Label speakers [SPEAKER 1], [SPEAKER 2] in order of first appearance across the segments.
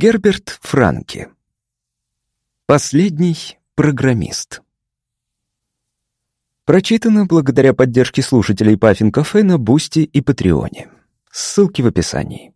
[SPEAKER 1] Герберт Франки. Последний программист. Прочитано благодаря поддержке слушателей Паффин Кафе на Бусти и Патреоне. Ссылки в описании.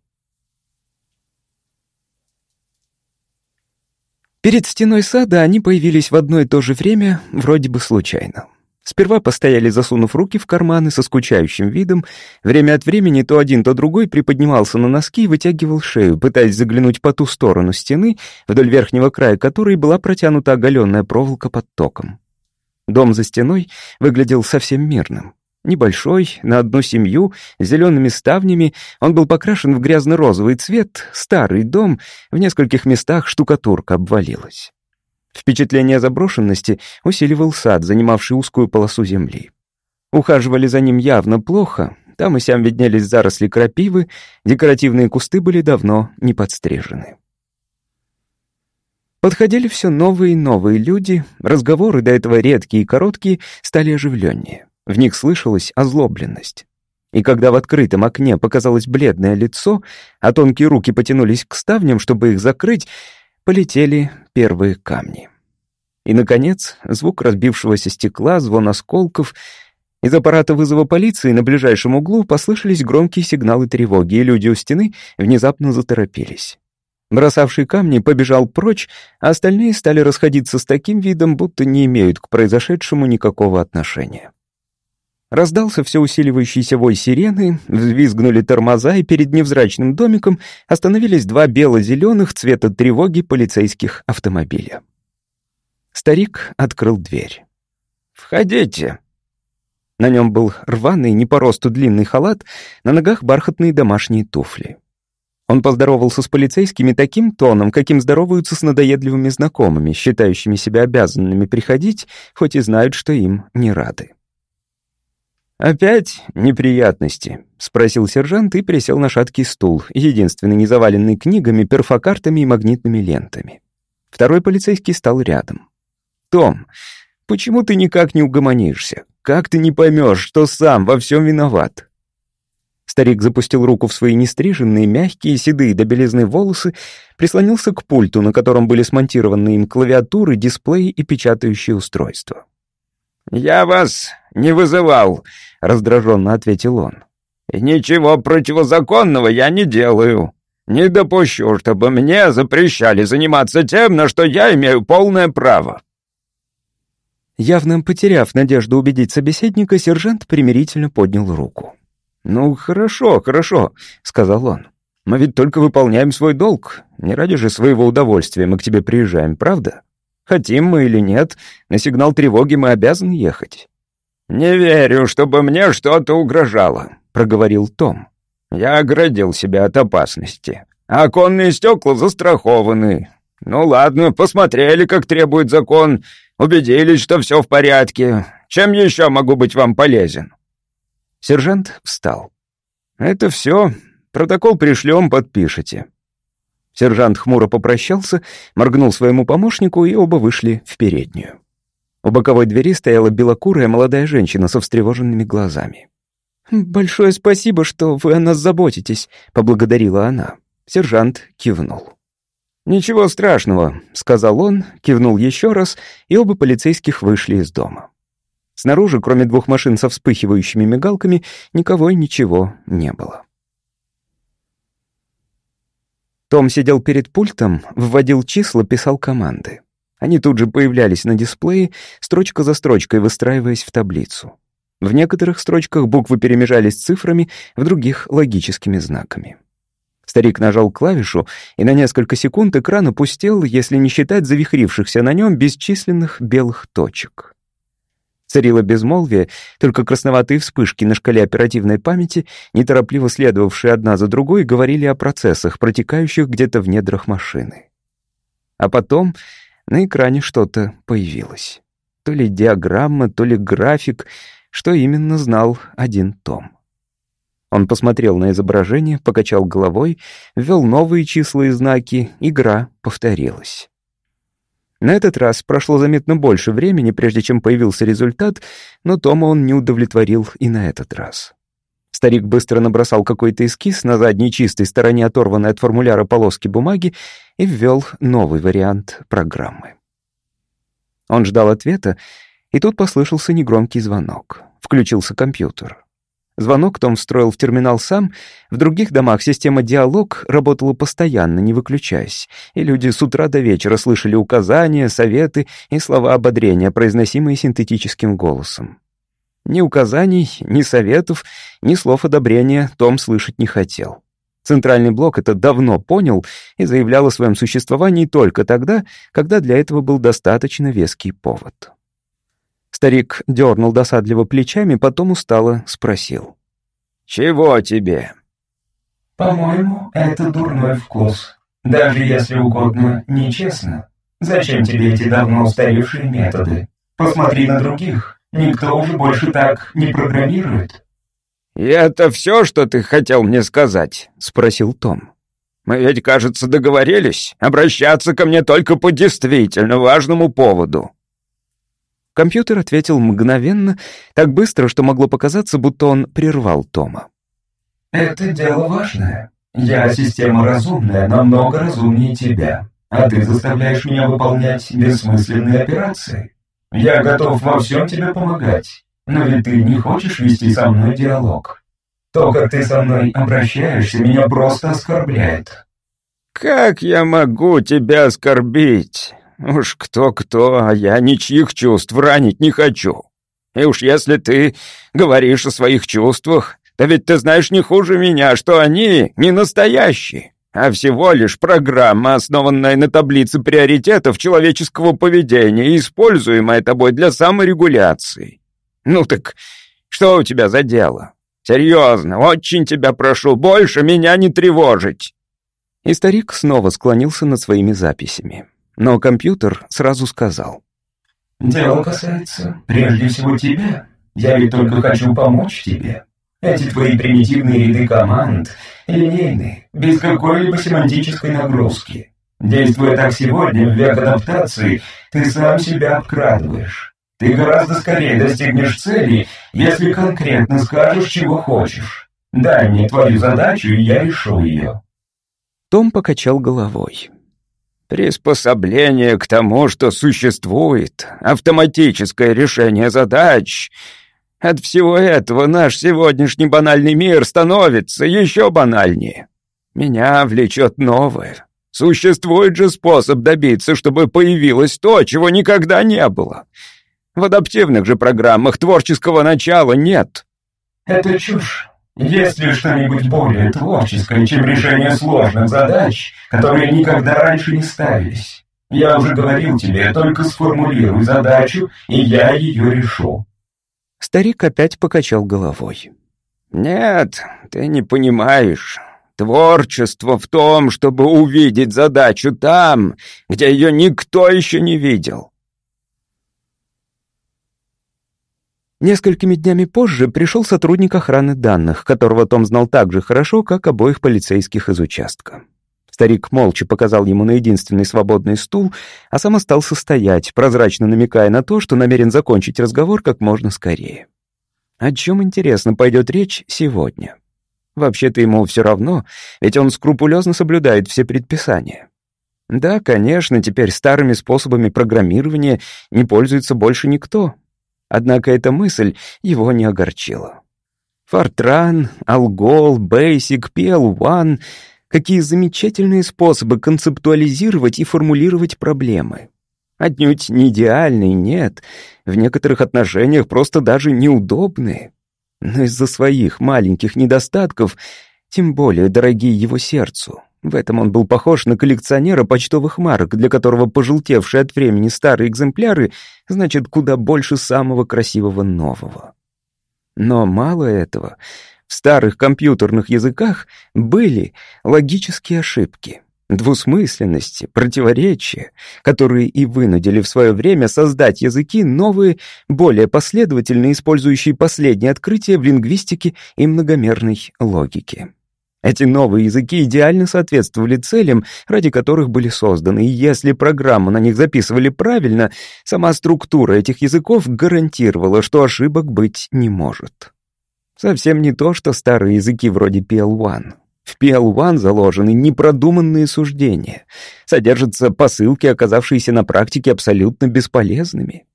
[SPEAKER 1] Перед стеной сада они появились в одно и то же время, вроде бы случайно. Сперва постояли, засунув руки в карманы со скучающим видом. Время от времени то один, то другой приподнимался на носки и вытягивал шею, пытаясь заглянуть по ту сторону стены, вдоль верхнего края которой была протянута оголенная проволока под током. Дом за стеной выглядел совсем мирным. Небольшой, на одну семью, с зелеными ставнями, он был покрашен в грязно-розовый цвет, старый дом, в нескольких местах штукатурка обвалилась. Впечатление заброшенности усиливал сад, занимавший узкую полосу земли. Ухаживали за ним явно плохо, там и сям виднелись заросли крапивы, декоративные кусты были давно не подстрижены. Подходили все новые и новые люди, разговоры, до этого редкие и короткие, стали оживленнее. В них слышалась озлобленность. И когда в открытом окне показалось бледное лицо, а тонкие руки потянулись к ставням, чтобы их закрыть, полетели первые камни. И, наконец, звук разбившегося стекла, звон осколков. Из аппарата вызова полиции на ближайшем углу послышались громкие сигналы тревоги, и люди у стены внезапно заторопились. Бросавший камни побежал прочь, а остальные стали расходиться с таким видом, будто не имеют к произошедшему никакого отношения. Раздался все усиливающийся вой сирены, взвизгнули тормоза, и перед невзрачным домиком остановились два бело-зеленых цвета тревоги полицейских автомобиля. Старик открыл дверь. «Входите». На нем был рваный, не по росту длинный халат, на ногах бархатные домашние туфли. Он поздоровался с полицейскими таким тоном, каким здороваются с надоедливыми знакомыми, считающими себя обязанными приходить, хоть и знают, что им не рады. «Опять неприятности?» — спросил сержант и присел на шаткий стул, единственный не заваленный книгами, перфокартами и магнитными лентами. Второй полицейский стал рядом. «Том, почему ты никак не угомонишься? Как ты не поймешь, что сам во всем виноват?» Старик запустил руку в свои нестриженные, мягкие, седые до белизны волосы, прислонился к пульту, на котором были смонтированы им клавиатуры, дисплеи и печатающие устройства. «Я вас не вызывал», — раздраженно ответил он. «Ничего противозаконного я не делаю. Не допущу, чтобы мне запрещали заниматься тем, на что я имею полное право». Явно потеряв надежду убедить собеседника, сержант примирительно поднял руку. «Ну, хорошо, хорошо», — сказал он. «Мы ведь только выполняем свой долг. Не ради же своего удовольствия мы к тебе приезжаем, правда? Хотим мы или нет, на сигнал тревоги мы обязаны ехать». «Не верю, чтобы мне что-то угрожало», — проговорил Том. «Я оградил себя от опасности. Оконные стекла застрахованы. Ну ладно, посмотрели, как требует закон, убедились, что все в порядке. Чем еще могу быть вам полезен?» Сержант встал. «Это все. Протокол пришлем, подпишите». Сержант хмуро попрощался, моргнул своему помощнику, и оба вышли в переднюю. У боковой двери стояла белокурая молодая женщина со встревоженными глазами. «Большое спасибо, что вы о нас заботитесь», — поблагодарила она. Сержант кивнул. «Ничего страшного», — сказал он, кивнул еще раз, и оба полицейских вышли из дома. Снаружи, кроме двух машин со вспыхивающими мигалками, никого и ничего не было. Том сидел перед пультом, вводил числа, писал команды. Они тут же появлялись на дисплее, строчка за строчкой выстраиваясь в таблицу. В некоторых строчках буквы перемежались цифрами, в других — логическими знаками. Старик нажал клавишу, и на несколько секунд экран опустел, если не считать завихрившихся на нем бесчисленных белых точек. Царило безмолвие, только красноватые вспышки на шкале оперативной памяти, неторопливо следовавшие одна за другой, говорили о процессах, протекающих где-то в недрах машины. А потом на экране что-то появилось. То ли диаграмма, то ли график, что именно знал один Том. Он посмотрел на изображение, покачал головой, ввел новые числа и знаки, игра повторилась. На этот раз прошло заметно больше времени, прежде чем появился результат, но Тома он не удовлетворил и на этот раз. Старик быстро набросал какой-то эскиз на задней чистой стороне оторванной от формуляра полоски бумаги и ввел новый вариант программы. Он ждал ответа, и тут послышался негромкий звонок. Включился компьютер. Звонок Том встроил в терминал сам. В других домах система «Диалог» работала постоянно, не выключаясь, и люди с утра до вечера слышали указания, советы и слова ободрения, произносимые синтетическим голосом. Ни указаний, ни советов, ни слов одобрения Том слышать не хотел. Центральный блок это давно понял и заявлял о своем существовании только тогда, когда для этого был достаточно веский повод. Старик дернул досадливо плечами, потом устало спросил. «Чего тебе?»
[SPEAKER 2] «По-моему, это дурной вкус. Даже если угодно, нечестно. Зачем тебе эти давно устаревшие методы? Посмотри на других. Никто уже больше так не программирует».
[SPEAKER 1] «И это все, что ты хотел мне сказать?» — спросил Том. «Мы ведь, кажется, договорились обращаться ко мне только по действительно важному поводу». Компьютер ответил мгновенно, так быстро, что могло показаться, будто он прервал Тома.
[SPEAKER 2] «Это дело важное. Я система разумная, намного разумнее тебя, а ты заставляешь меня выполнять бессмысленные операции. Я готов во всем тебе помогать, но ведь ты не хочешь вести со мной диалог. То, как ты со мной обращаешься, меня просто оскорбляет».
[SPEAKER 1] «Как я могу тебя оскорбить? Уж кто-кто, а я ничьих чувств ранить не хочу. И уж если ты говоришь о своих чувствах, то ведь ты знаешь не хуже меня, что они не настоящие а всего лишь программа, основанная на таблице приоритетов человеческого поведения, используемая тобой для саморегуляции. Ну так что у тебя за дело? Серьезно, очень тебя прошу, больше меня не тревожить. И старик снова склонился над своими записями. Но компьютер сразу сказал.
[SPEAKER 2] «Дело касается прежде всего тебя. Я ведь только хочу помочь тебе. Эти твои примитивные ряды команд, линейные, без какой-либо семантической нагрузки. Действуя так сегодня, в век адаптации, ты сам себя обкрадываешь. Ты гораздо скорее достигнешь цели, если конкретно скажешь, чего хочешь. Дай мне твою задачу, и я решу ее».
[SPEAKER 1] Том покачал головой. «Приспособление к тому, что существует, автоматическое решение задач — от всего этого наш сегодняшний банальный мир становится еще банальнее. Меня влечет новое. Существует же способ добиться, чтобы появилось то, чего никогда не было. В адаптивных же программах творческого начала нет.
[SPEAKER 2] Это чушь. Есть ли что-нибудь более творческое, чем решение сложных задач, которые никогда раньше не ставились? Я уже говорил тебе, только сформулируй задачу, и я ее решу.
[SPEAKER 1] Старик опять покачал головой. «Нет, ты не понимаешь. Творчество в том, чтобы увидеть задачу там, где ее никто еще не видел». Несколькими днями позже пришел сотрудник охраны данных, которого Том знал так же хорошо, как обоих полицейских из участка. Старик молча показал ему на единственный свободный стул, а сам остался стоять, прозрачно намекая на то, что намерен закончить разговор как можно скорее. О чем, интересно, пойдет речь сегодня? Вообще-то ему все равно, ведь он скрупулезно соблюдает все предписания. Да, конечно, теперь старыми способами программирования не пользуется больше никто. Однако эта мысль его не огорчила. Фортран, Алгол, Basic, PL1 Какие замечательные способы концептуализировать и формулировать проблемы. Отнюдь не идеальные, нет, в некоторых отношениях просто даже неудобные. Но из-за своих маленьких недостатков, тем более дорогие его сердцу. В этом он был похож на коллекционера почтовых марок, для которого пожелтевшие от времени старые экземпляры значит куда больше самого красивого нового. Но мало этого — в старых компьютерных языках были логические ошибки, двусмысленности, противоречия, которые и вынудили в свое время создать языки новые, более последовательные, использующие последние открытия в лингвистике и многомерной логике. Эти новые языки идеально соответствовали целям, ради которых были созданы, и если программу на них записывали правильно, сама структура этих языков гарантировала, что ошибок быть не может. Совсем не то, что старые языки вроде PL1. В PL1 заложены непродуманные суждения. Содержатся посылки, оказавшиеся на практике абсолютно бесполезными.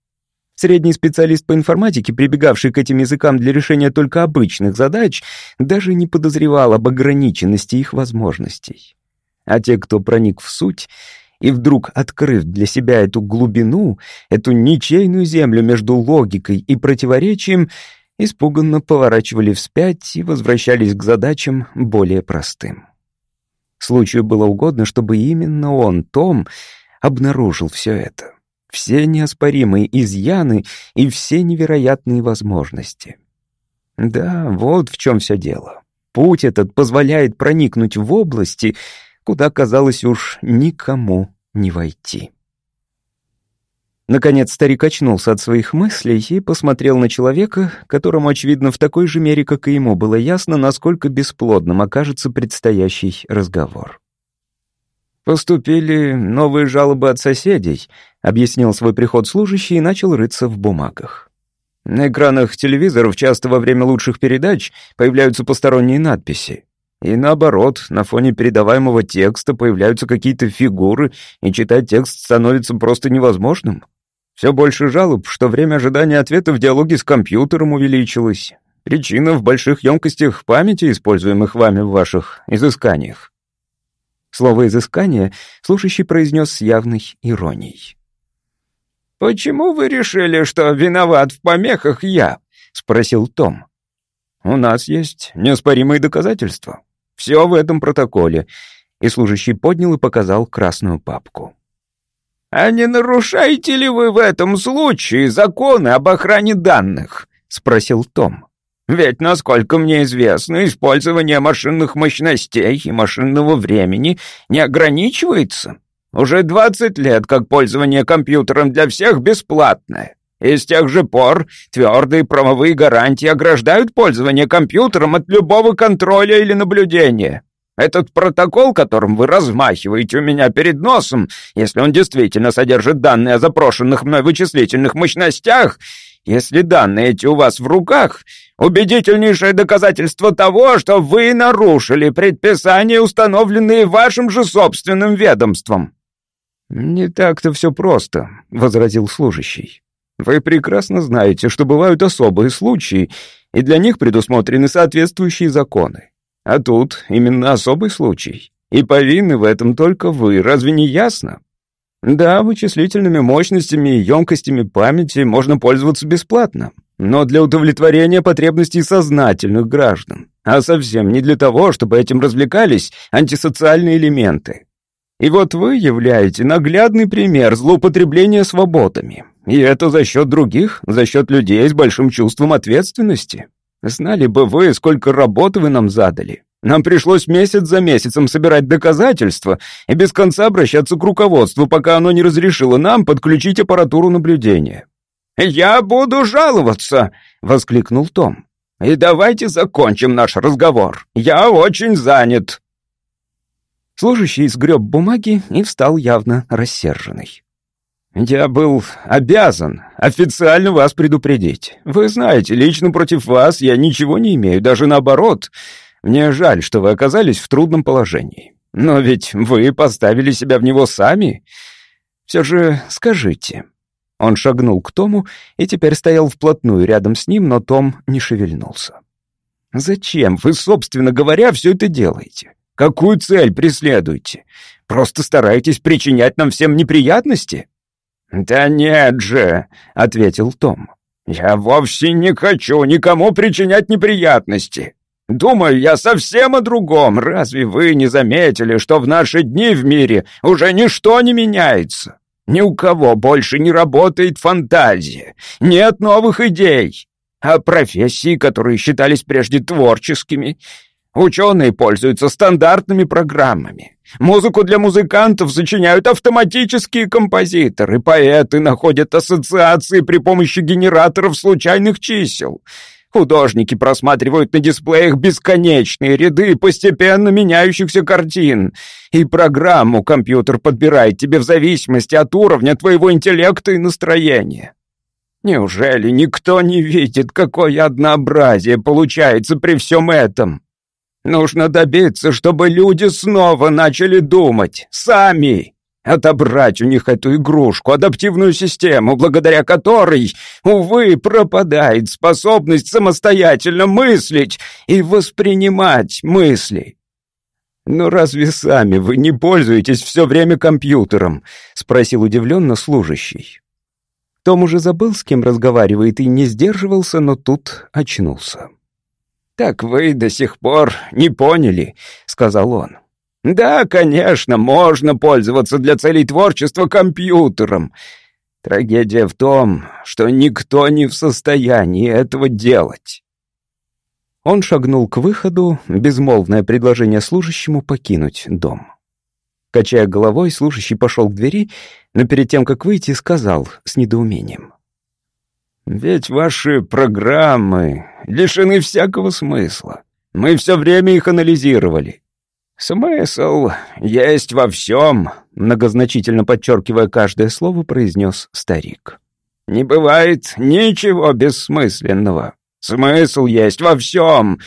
[SPEAKER 1] Средний специалист по информатике, прибегавший к этим языкам для решения только обычных задач, даже не подозревал об ограниченности их возможностей. А те, кто проник в суть, и вдруг, открыв для себя эту глубину, эту ничейную землю между логикой и противоречием, испуганно поворачивали вспять и возвращались к задачам более простым. Случаю было угодно, чтобы именно он, Том, обнаружил все это. Все неоспоримые изъяны и все невероятные возможности. Да, вот в чем все дело. Путь этот позволяет проникнуть в области, куда, казалось уж, никому не войти. Наконец старик очнулся от своих мыслей и посмотрел на человека, которому, очевидно, в такой же мере, как и ему, было ясно, насколько бесплодным окажется предстоящий разговор. «Поступили новые жалобы от соседей», — объяснил свой приход служащий и начал рыться в бумагах. На экранах телевизоров часто во время лучших передач появляются посторонние надписи. И наоборот, на фоне передаваемого текста появляются какие-то фигуры, и читать текст становится просто невозможным. Все больше жалоб, что время ожидания ответа в диалоге с компьютером увеличилось. Причина в больших емкостях памяти, используемых вами в ваших изысканиях. Слово «изыскание» слушающий произнес с явной иронией. «Почему вы решили, что виноват в помехах я?» — спросил Том. «У нас есть неоспоримые доказательства. Все в этом протоколе». И служащий поднял и показал красную папку. «А не нарушаете ли вы в этом случае законы об охране данных?» — спросил Том. «Ведь, насколько мне известно, использование машинных мощностей и машинного времени не ограничивается. Уже 20 лет, как пользование компьютером для всех бесплатное. И с тех же пор твердые правовые гарантии ограждают пользование компьютером от любого контроля или наблюдения. Этот протокол, которым вы размахиваете у меня перед носом, если он действительно содержит данные о запрошенных мной вычислительных мощностях, если данные эти у вас в руках, убедительнейшее доказательство того, что вы нарушили предписания, установленные вашим же собственным ведомством». «Не так-то все просто», — возразил служащий. «Вы прекрасно знаете, что бывают особые случаи, и для них предусмотрены соответствующие законы. А тут именно особый случай. И повинны в этом только вы, разве не ясно? Да, вычислительными мощностями и емкостями памяти можно пользоваться бесплатно, но для удовлетворения потребностей сознательных граждан, а совсем не для того, чтобы этим развлекались антисоциальные элементы. И вот вы являете наглядный пример злоупотребления свободами. И это за счет других, за счет людей с большим чувством ответственности. Знали бы вы, сколько работы вы нам задали. Нам пришлось месяц за месяцем собирать доказательства и без конца обращаться к руководству, пока оно не разрешило нам подключить аппаратуру наблюдения. «Я буду жаловаться!» — воскликнул Том. «И давайте закончим наш разговор. Я очень занят». Служащий сгреб бумаги и встал явно рассерженный. «Я был обязан официально вас предупредить. Вы знаете, лично против вас я ничего не имею, даже наоборот. Мне жаль, что вы оказались в трудном положении. Но ведь вы поставили себя в него сами. Все же скажите». Он шагнул к Тому и теперь стоял вплотную рядом с ним, но Том не шевельнулся. «Зачем вы, собственно говоря, все это делаете? Какую цель преследуете? Просто стараетесь причинять нам всем неприятности?» «Да нет же», — ответил Том. «Я вовсе не хочу никому причинять неприятности. Думаю, я совсем о другом. Разве вы не заметили, что в наши дни в мире уже ничто не меняется? Ни у кого больше не работает фантазия, нет новых идей. А профессии, которые считались прежде творческими, Ученые пользуются стандартными программами. Музыку для музыкантов сочиняют автоматические композиторы, поэты находят ассоциации при помощи генераторов случайных чисел. Художники просматривают на дисплеях бесконечные ряды постепенно меняющихся картин, и программу компьютер подбирает тебе в зависимости от уровня твоего интеллекта и настроения. Неужели никто не видит, какое однообразие получается при всем этом? Нужно добиться, чтобы люди снова начали думать, сами. Отобрать у них эту игрушку, адаптивную систему, благодаря которой, увы, пропадает способность самостоятельно мыслить и воспринимать мысли. «Но разве сами вы не пользуетесь все время компьютером?» — спросил удивленно служащий. Том уже забыл, с кем разговаривает, и не сдерживался, но тут очнулся. «Так вы до сих пор не поняли», — сказал он. «Да, конечно, можно пользоваться для целей творчества компьютером. Трагедия в том, что никто не в состоянии этого делать». Он шагнул к выходу, безмолвное предложение служащему покинуть дом. Качая головой, служащий пошел к двери, но перед тем, как выйти, сказал с недоумением. «Ведь ваши программы лишены всякого смысла. Мы все время их анализировали». «Смысл есть во всем», — многозначительно подчеркивая каждое слово, произнес старик. «Не бывает ничего бессмысленного. Смысл есть во всем.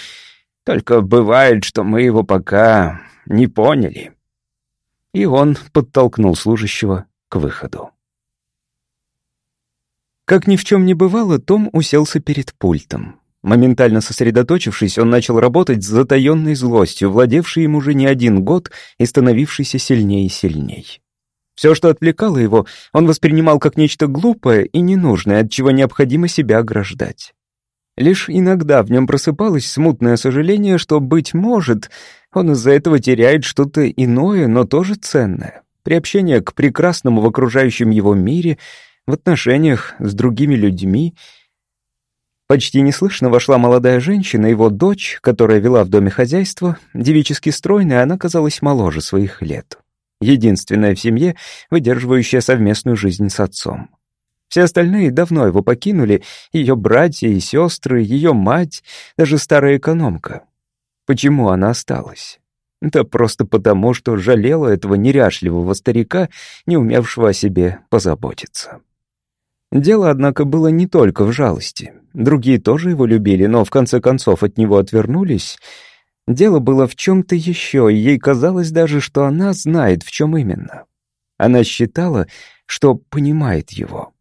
[SPEAKER 1] Только бывает, что мы его пока не поняли». И он подтолкнул служащего к выходу. Как ни в чем не бывало, Том уселся перед пультом. Моментально сосредоточившись, он начал работать с затаенной злостью, владевшей им уже не один год и становившейся сильнее и сильней. Все, что отвлекало его, он воспринимал как нечто глупое и ненужное, от чего необходимо себя ограждать. Лишь иногда в нем просыпалось смутное сожаление, что, быть может, он из-за этого теряет что-то иное, но тоже ценное. Приобщение к прекрасному в окружающем его мире, в отношениях с другими людьми. Почти неслышно вошла молодая женщина, его дочь, которая вела в доме хозяйство. Девически стройная, она казалась моложе своих лет. Единственная в семье, выдерживающая совместную жизнь с отцом. Все остальные давно его покинули, ее братья и сестры, ее мать, даже старая экономка. Почему она осталась? Да просто потому, что жалела этого неряшливого старика, не умевшего о себе позаботиться. Дело, однако, было не только в жалости. Другие тоже его любили, но в конце концов от него отвернулись. Дело было в чем-то еще, и ей казалось даже, что она знает, в чем именно. Она считала, что понимает его.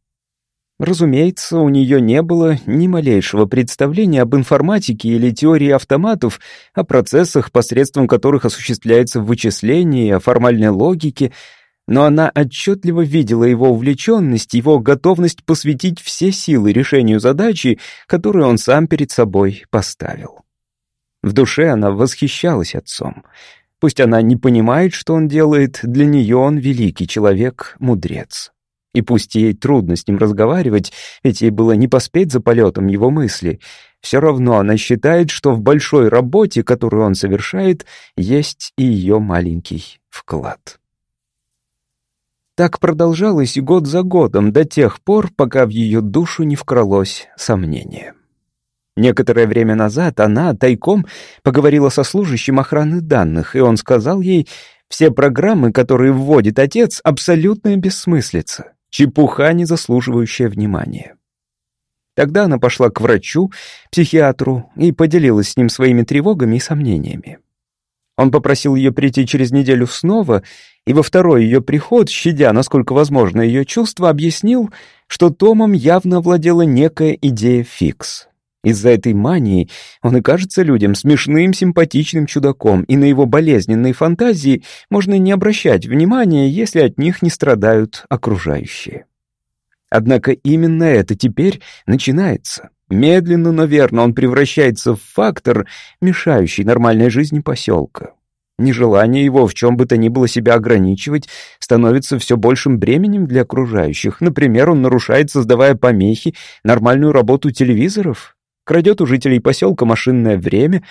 [SPEAKER 1] Разумеется, у нее не было ни малейшего представления об информатике или теории автоматов, о процессах, посредством которых осуществляется вычисление, о формальной логике, но она отчетливо видела его увлеченность, его готовность посвятить все силы решению задачи, которую он сам перед собой поставил. В душе она восхищалась отцом. Пусть она не понимает, что он делает, для нее он великий человек, мудрец. И пусть ей трудно с ним разговаривать, ведь ей было не поспеть за полетом его мысли, все равно она считает, что в большой работе, которую он совершает, есть и ее маленький вклад. Так продолжалось год за годом, до тех пор, пока в ее душу не вкралось сомнение. Некоторое время назад она тайком поговорила со служащим охраны данных, и он сказал ей, все программы, которые вводит отец, абсолютная бессмыслица. Чепуха, не заслуживающая внимания. Тогда она пошла к врачу, психиатру, и поделилась с ним своими тревогами и сомнениями. Он попросил ее прийти через неделю снова, и во второй ее приход, щадя, насколько возможно, ее чувства, объяснил, что Томом явно владела некая идея фикс. Из-за этой мании он и кажется людям смешным, симпатичным чудаком, и на его болезненные фантазии можно не обращать внимания, если от них не страдают окружающие. Однако именно это теперь начинается. Медленно, но верно он превращается в фактор, мешающий нормальной жизни поселка. Нежелание его в чем бы то ни было себя ограничивать становится все большим бременем для окружающих. Например, он нарушает, создавая помехи, нормальную работу телевизоров, крадет у жителей поселка машинное время,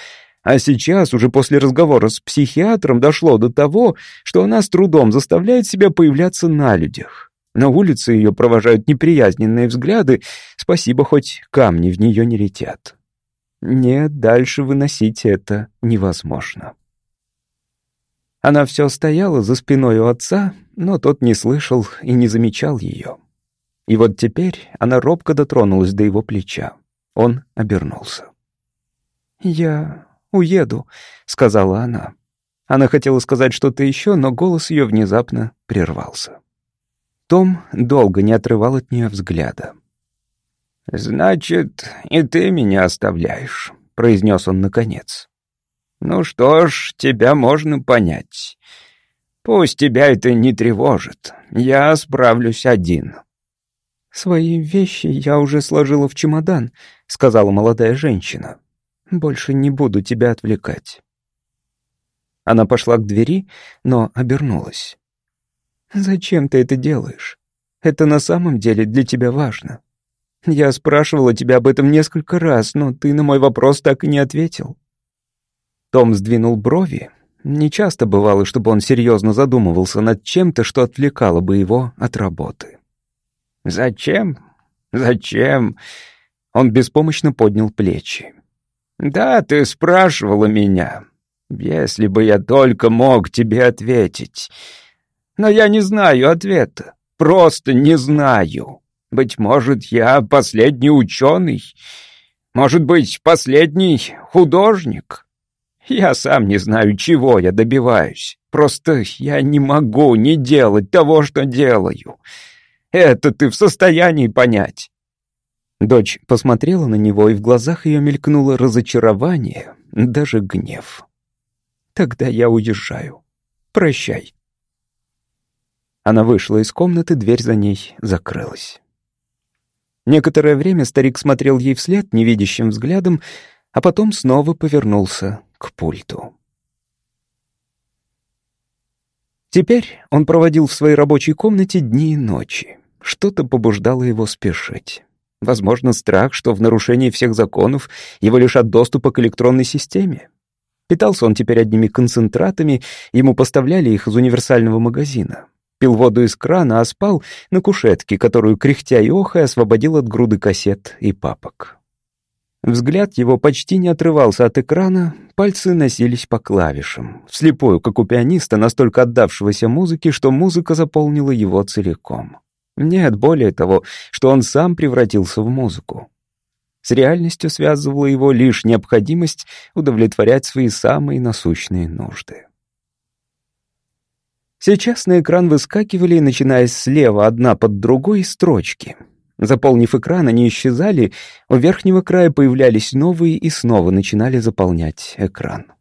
[SPEAKER 1] а сейчас, уже после разговора с психиатром, дошло до того, что она с трудом заставляет себя появляться на людях. На улице ее провожают неприязненные взгляды, спасибо, хоть камни в нее не летят. Нет, дальше выносить это невозможно. Она все стояла за спиной у отца, но тот не слышал и не замечал ее. И вот теперь она робко дотронулась до его плеча. Он обернулся. «Я уеду», — сказала она. Она хотела сказать что-то еще, но голос ее внезапно прервался. Том долго не отрывал от нее взгляда.
[SPEAKER 2] «Значит, и ты меня оставляешь», — произнес он наконец. «Ну что ж, тебя можно понять. Пусть тебя это не тревожит. Я справлюсь один».
[SPEAKER 1] «Свои вещи я уже сложила в чемодан», — сказала молодая женщина. «Больше не буду тебя отвлекать». Она пошла к двери, но обернулась. «Зачем ты это делаешь? Это на самом деле для тебя важно. Я спрашивала тебя об этом несколько раз, но ты на мой вопрос так и не ответил». Том сдвинул брови. Нечасто бывало, чтобы он серьезно задумывался над чем-то, что отвлекало бы его от работы.
[SPEAKER 2] «Зачем? Зачем?» Он беспомощно поднял плечи. «Да, ты спрашивала меня. Если бы я только мог тебе ответить. Но я не знаю ответа. Просто не знаю. Быть может, я последний ученый. Может быть, последний художник. Я сам не знаю, чего я добиваюсь. Просто я не могу не делать того, что делаю. Это ты в состоянии понять?»
[SPEAKER 1] Дочь посмотрела на него, и в глазах ее мелькнуло разочарование, даже гнев. «Тогда я уезжаю. Прощай». Она вышла из комнаты, дверь за ней закрылась. Некоторое время старик смотрел ей вслед невидящим взглядом, а потом снова повернулся к пульту. Теперь он проводил в своей рабочей комнате дни и ночи. Что-то побуждало его спешить. Возможно, страх, что в нарушении всех законов его лишат доступа к электронной системе. Питался он теперь одними концентратами, ему поставляли их из универсального магазина. Пил воду из крана, а спал на кушетке, которую, кряхтя и охая, освободил от груды кассет и папок. Взгляд его почти не отрывался от экрана, пальцы носились по клавишам, вслепую, как у пианиста, настолько отдавшегося музыке, что музыка заполнила его целиком. Нет, более того, что он сам превратился в музыку. С реальностью связывала его лишь необходимость удовлетворять свои самые насущные нужды. Сейчас на экран выскакивали, начиная слева одна под другой, строчки. Заполнив экран, они исчезали, у верхнего края появлялись новые и снова начинали заполнять экран.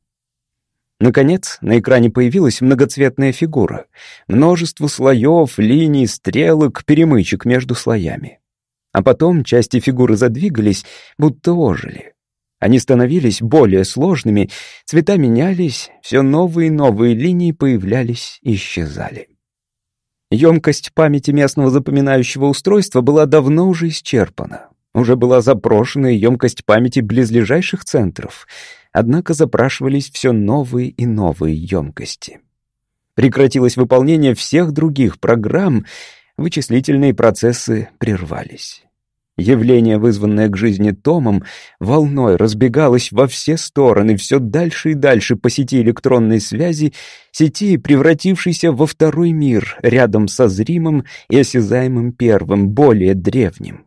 [SPEAKER 1] Наконец, на экране появилась многоцветная фигура. Множество слоев, линий, стрелок, перемычек между слоями. А потом части фигуры задвигались, будто ожили. Они становились более сложными, цвета менялись, все новые и новые линии появлялись и исчезали. Емкость памяти местного запоминающего устройства была давно уже исчерпана. Уже была запрошена емкость памяти близлежащих центров — однако запрашивались все новые и новые емкости. Прекратилось выполнение всех других программ, вычислительные процессы прервались. Явление, вызванное к жизни Томом, волной разбегалось во все стороны, все дальше и дальше по сети электронной связи, сети, превратившейся во второй мир, рядом со зримым и осязаемым первым, более древним.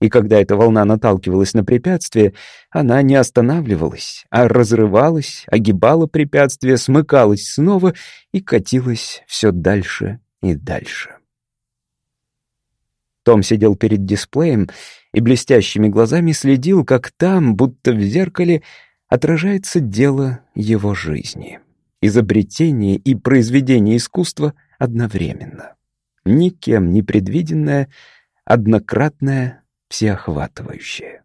[SPEAKER 1] И когда эта волна наталкивалась на препятствие, она не останавливалась, а разрывалась, огибала препятствие, смыкалась снова и катилась все дальше и дальше. Том сидел перед дисплеем и блестящими глазами следил, как там, будто в зеркале, отражается дело его жизни. Изобретение и произведение искусства одновременно. Никем не предвиденное, однократное всеохватывающее.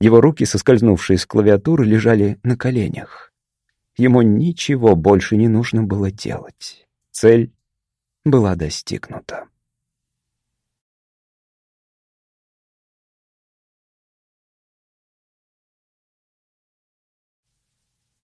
[SPEAKER 1] Его руки, соскользнувшие с клавиатуры, лежали на коленях. Ему ничего больше не нужно было делать. Цель была достигнута.